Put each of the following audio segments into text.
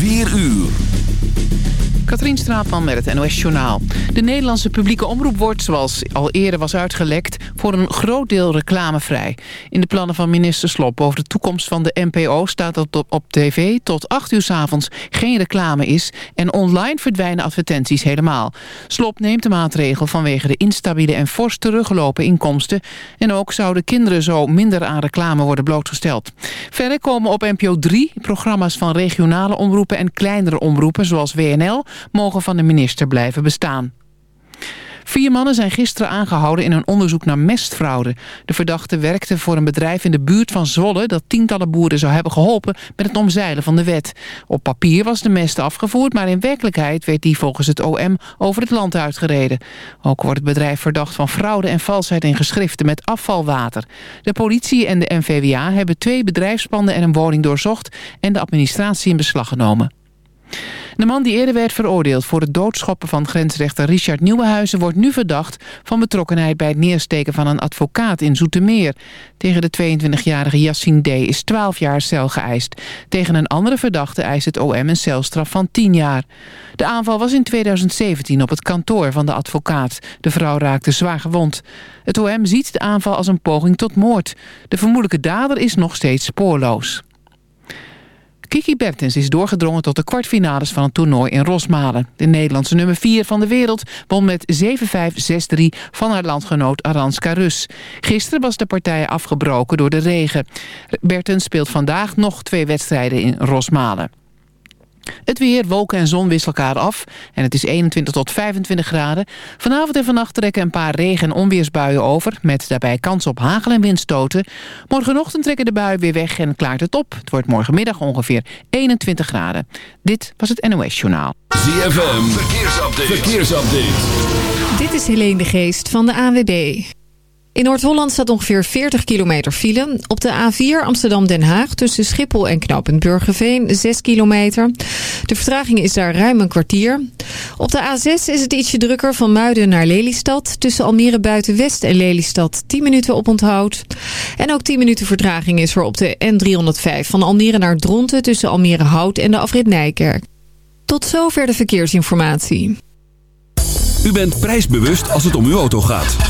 4 uur. Katrien Straatman met het NOS-journaal. De Nederlandse publieke omroep wordt, zoals al eerder was uitgelekt... voor een groot deel reclamevrij. In de plannen van minister Slop over de toekomst van de NPO... staat dat op tv tot 8 uur s avonds geen reclame is... en online verdwijnen advertenties helemaal. Slop neemt de maatregel vanwege de instabiele en fors teruggelopen inkomsten... en ook zouden kinderen zo minder aan reclame worden blootgesteld. Verder komen op NPO 3 programma's van regionale omroepen... en kleinere omroepen, zoals WNL mogen van de minister blijven bestaan. Vier mannen zijn gisteren aangehouden in een onderzoek naar mestfraude. De verdachte werkte voor een bedrijf in de buurt van Zwolle... dat tientallen boeren zou hebben geholpen met het omzeilen van de wet. Op papier was de mest afgevoerd... maar in werkelijkheid werd die volgens het OM over het land uitgereden. Ook wordt het bedrijf verdacht van fraude en valsheid in geschriften met afvalwater. De politie en de NVWA hebben twee bedrijfspanden en een woning doorzocht... en de administratie in beslag genomen. De man die eerder werd veroordeeld voor het doodschoppen van grensrechter Richard Nieuwenhuizen wordt nu verdacht van betrokkenheid bij het neersteken van een advocaat in Zoetermeer. Tegen de 22-jarige Yassine D. is 12 jaar cel geëist. Tegen een andere verdachte eist het OM een celstraf van 10 jaar. De aanval was in 2017 op het kantoor van de advocaat. De vrouw raakte zwaar gewond. Het OM ziet de aanval als een poging tot moord. De vermoedelijke dader is nog steeds spoorloos. Kiki Bertens is doorgedrongen tot de kwartfinales van het toernooi in Rosmalen. De Nederlandse nummer 4 van de wereld won met 7-5, 6-3 van haar landgenoot Aranska Rus. Gisteren was de partij afgebroken door de regen. Bertens speelt vandaag nog twee wedstrijden in Rosmalen. Het weer, wolken en zon wisselen elkaar af. En het is 21 tot 25 graden. Vanavond en vannacht trekken een paar regen- en onweersbuien over... met daarbij kans op hagel- en windstoten. Morgenochtend trekken de buien weer weg en klaart het op. Het wordt morgenmiddag ongeveer 21 graden. Dit was het NOS Journaal. ZFM, verkeersupdate. verkeersupdate. Dit is Helene de Geest van de AWB. In Noord-Holland staat ongeveer 40 kilometer file. Op de A4 Amsterdam-Den Haag tussen Schiphol en Knoopend Burgerveen 6 kilometer. De vertraging is daar ruim een kwartier. Op de A6 is het ietsje drukker van Muiden naar Lelystad. Tussen Almere Buiten-West en Lelystad 10 minuten op onthoud. En ook 10 minuten vertraging is er op de N305 van Almere naar Dronten... tussen Almere Hout en de afrit Nijkerk. Tot zover de verkeersinformatie. U bent prijsbewust als het om uw auto gaat.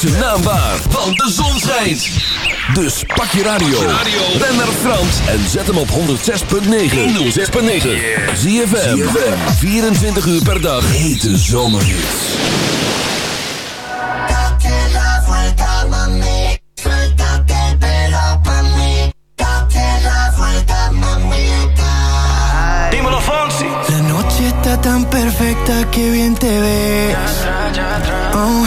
Maak zijn naam waar, want de zon schijnt. Dus pak je radio. Ben naar Frans en zet hem op 106.9. 106.9. Zie je 24 uur per dag. Hete zomerhits. Dímelo, Fonsi. La noche está tan perfecta que bien te ves. Oh,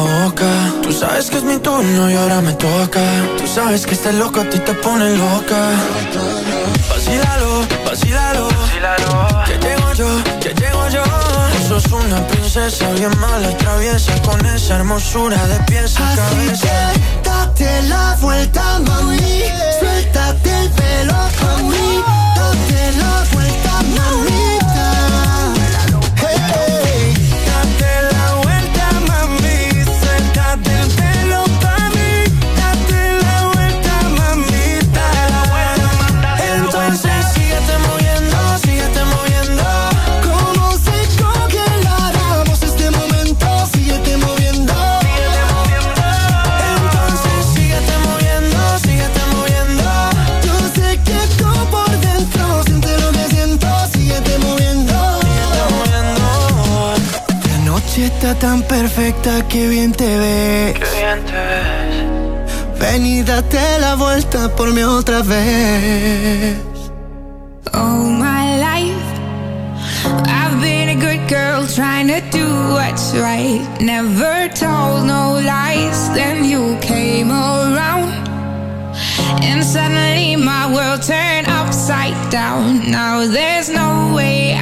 Boca. Tú sabes que es mi turno y ahora me toca. Tú sabes que este loco a ti te pone loca. Vacílalo, vacílalo. Que llego yo, que llego yo. Tú sos una princesa bien mala, traviesa. Con esa hermosura de pies a Así cabeza. que date la vuelta, mami. Suéltate el pelo pa' mí. Date la vuelta, mamita. Noche tan perfecta que bien te ves. Que bien te ves. Ven y date la vuelta por mí otra vez. All my life, I've been a good girl trying to do what's right. Never told no lies. Then you came around, and suddenly my world turned upside down. Now there's no way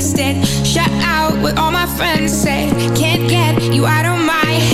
Shut out what all my friends said. Can't get you out of my head.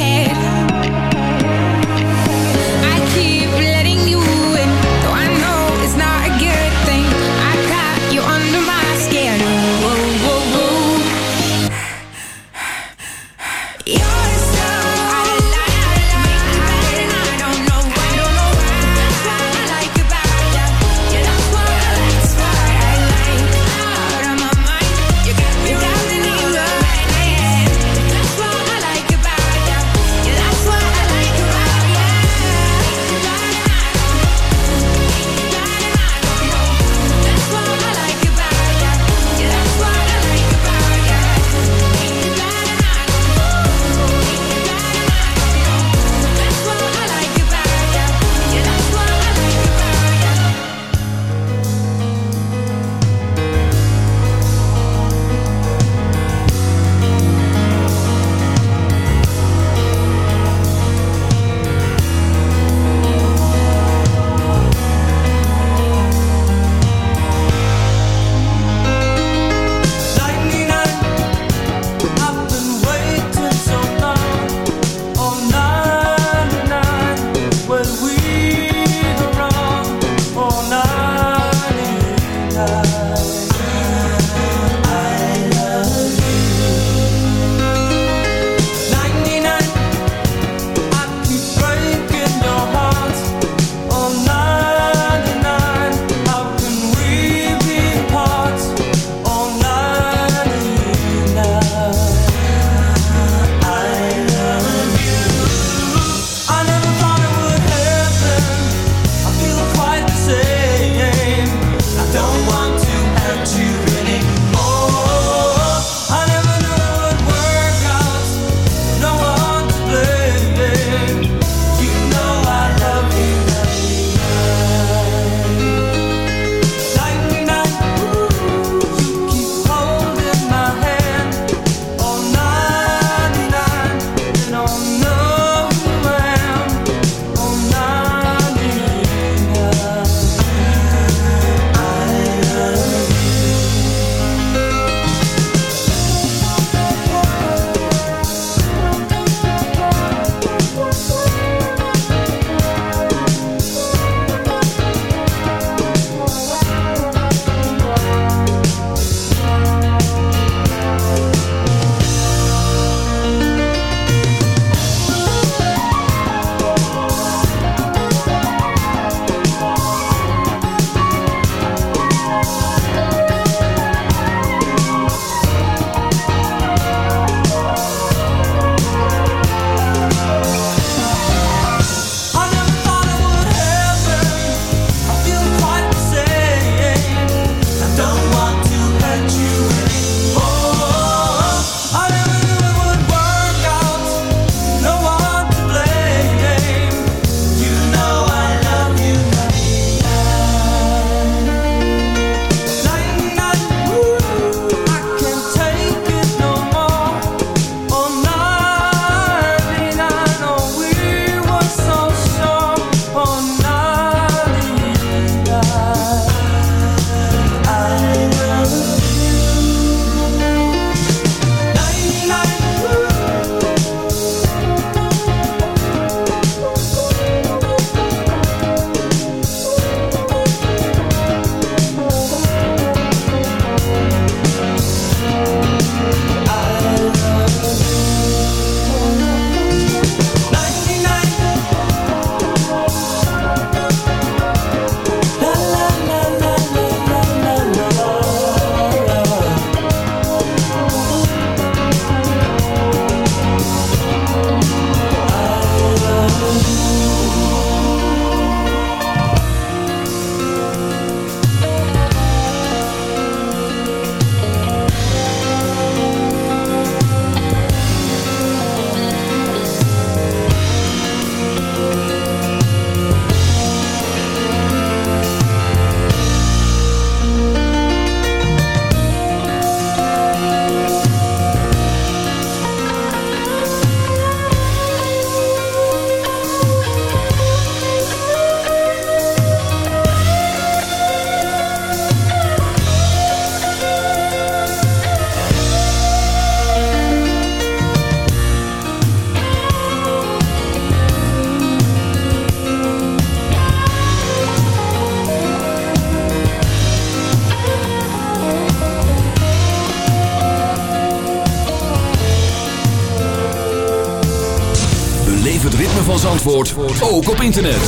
Internet.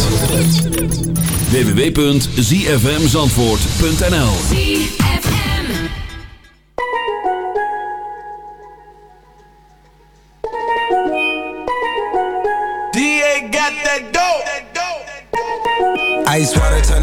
www.zfmzandvoort.nl DA got dope. Turn.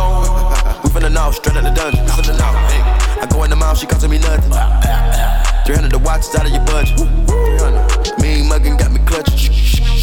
Clone. We finna know, straight out the dungeon. Finna know. I go in the mouth, she costing me nothing. 300 the watch is out of your budget. 300. Mean muggin' got me clutching.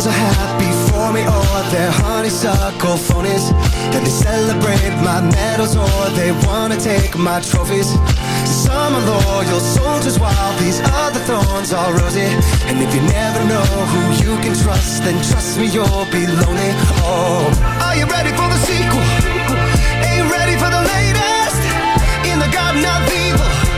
friends are happy for me. Or they're honeysuckle phonies. And they celebrate my medals or they wanna take my trophies. Some are loyal soldiers while these other thorns are rosy. And if you never know who you can trust then trust me you'll be lonely. Oh, are you ready for the sequel? Ain't ready for the latest? In the garden of evil.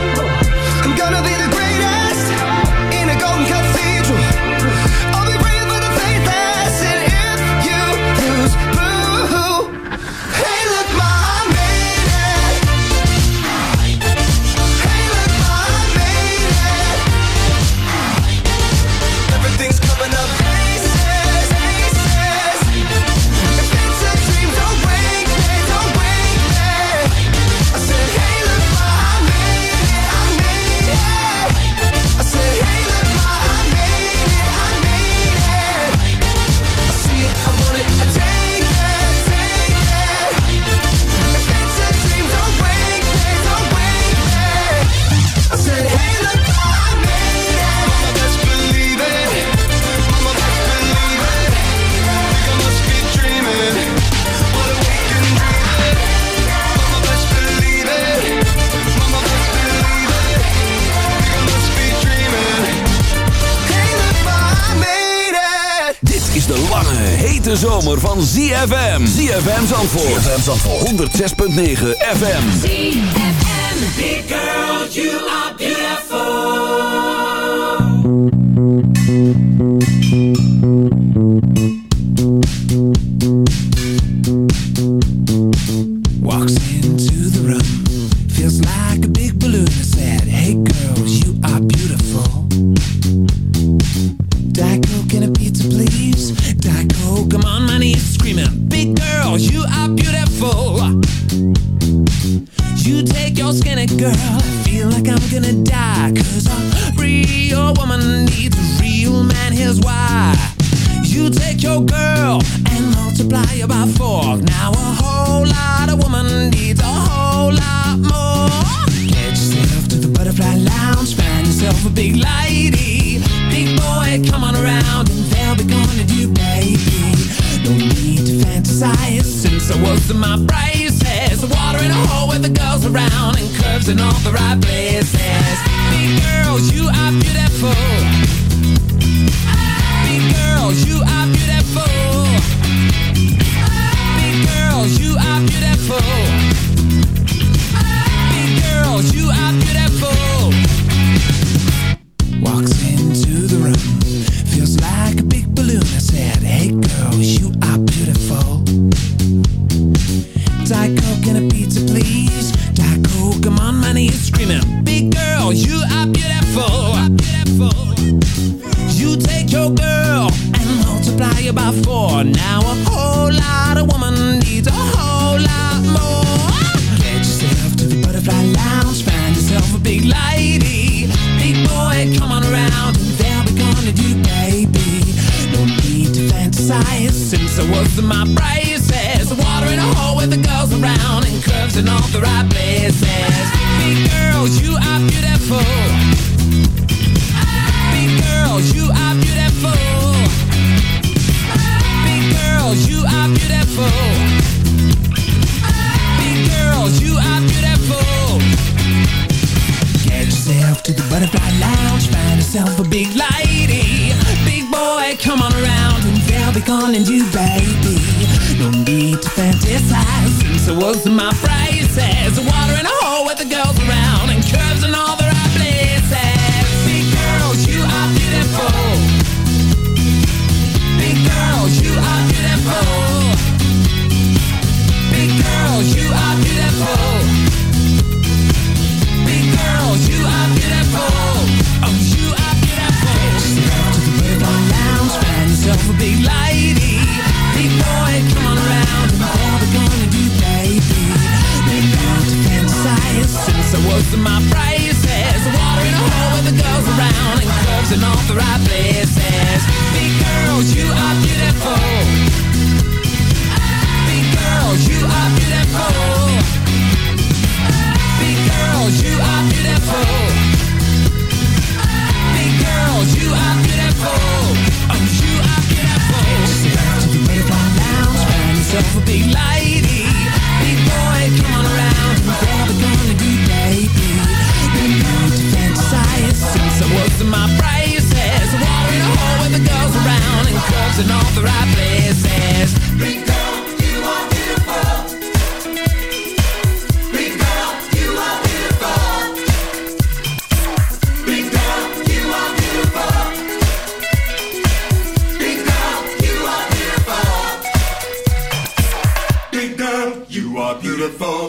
van ZFM. ZFM Zandvoort. ZFM Zandvoort. 106.9 FM. ZFM. Big girl, you are beautiful. Walks into the room. Feels like a big balloon. I said, hey girls, you are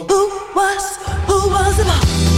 Who was, who was the boss?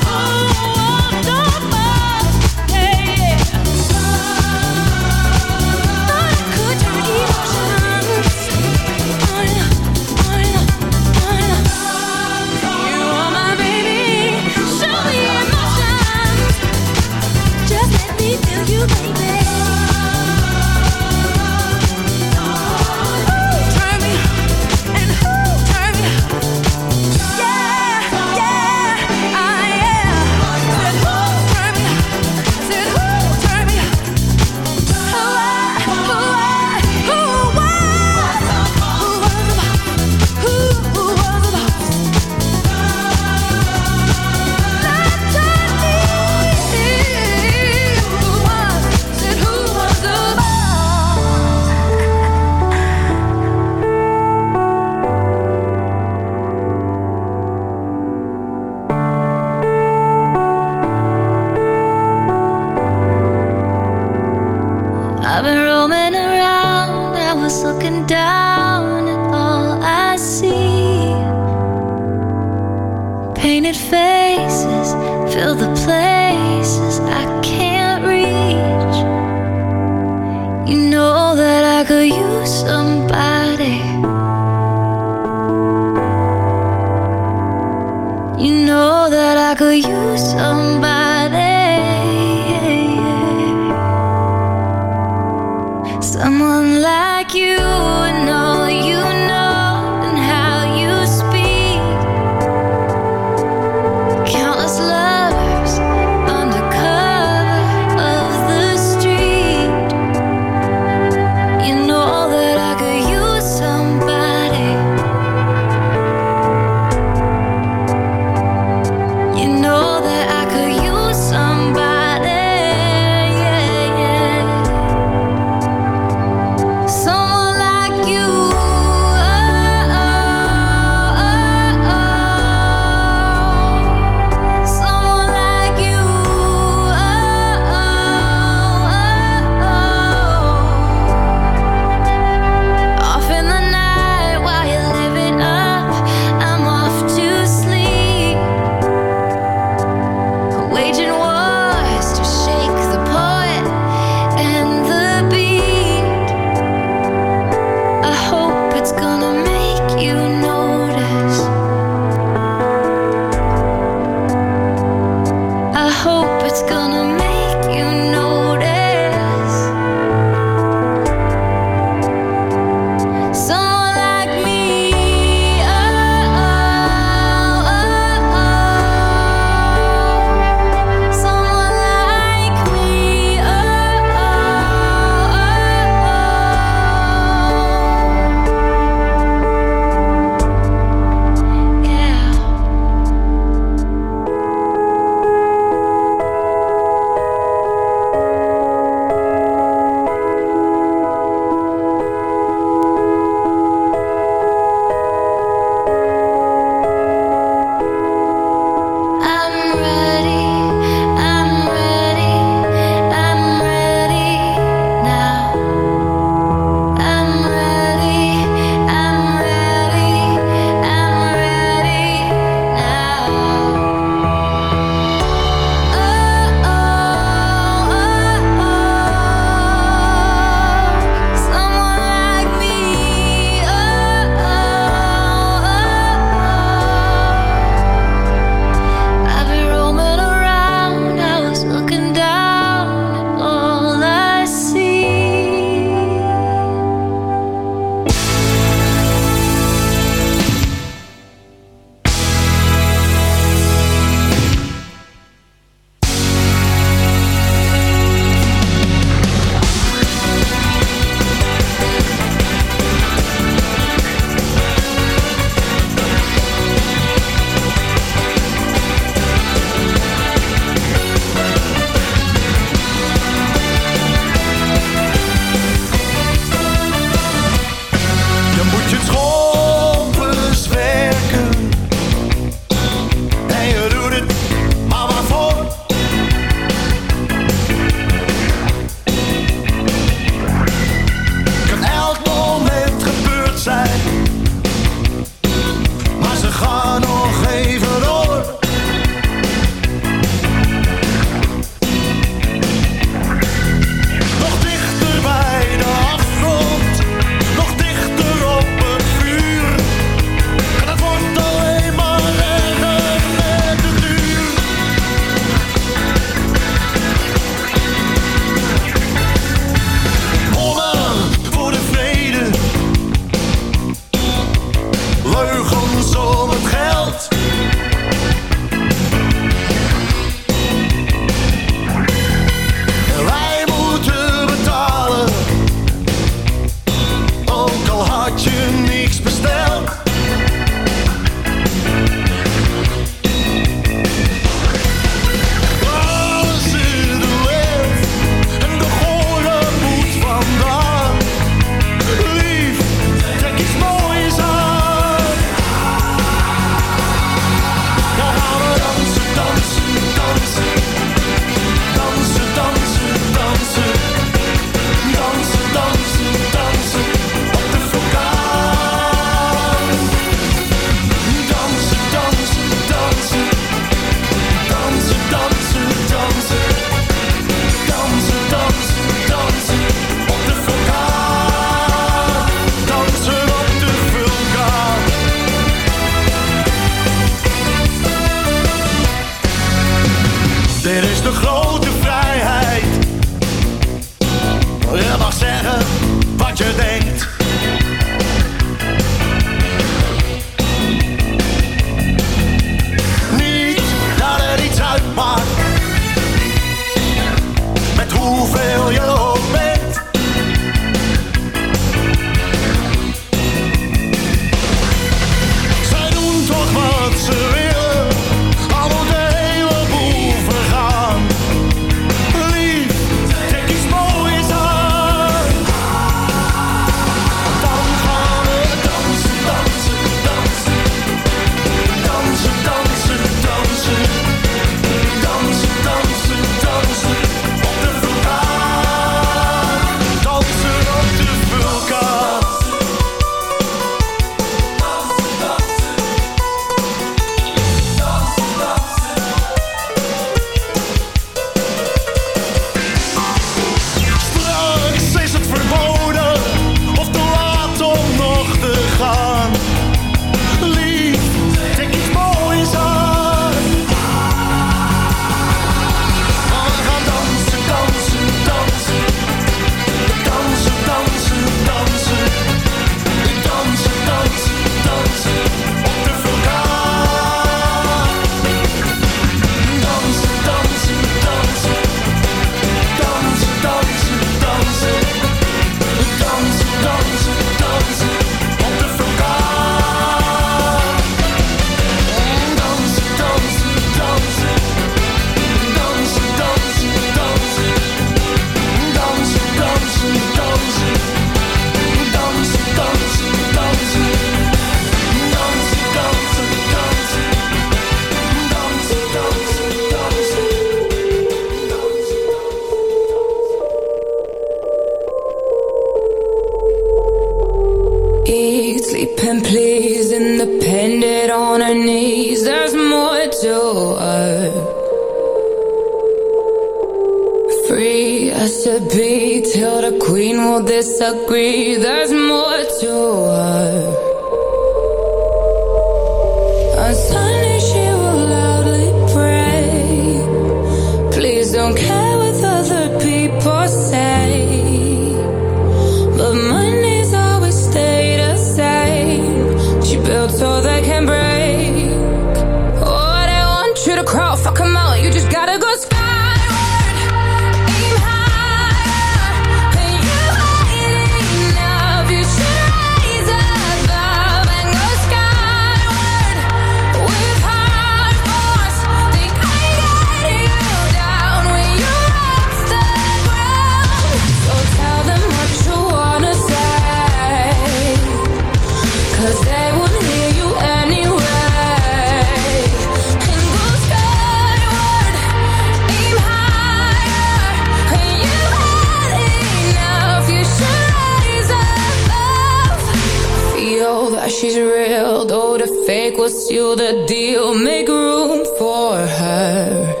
was you the deal? Make room for her.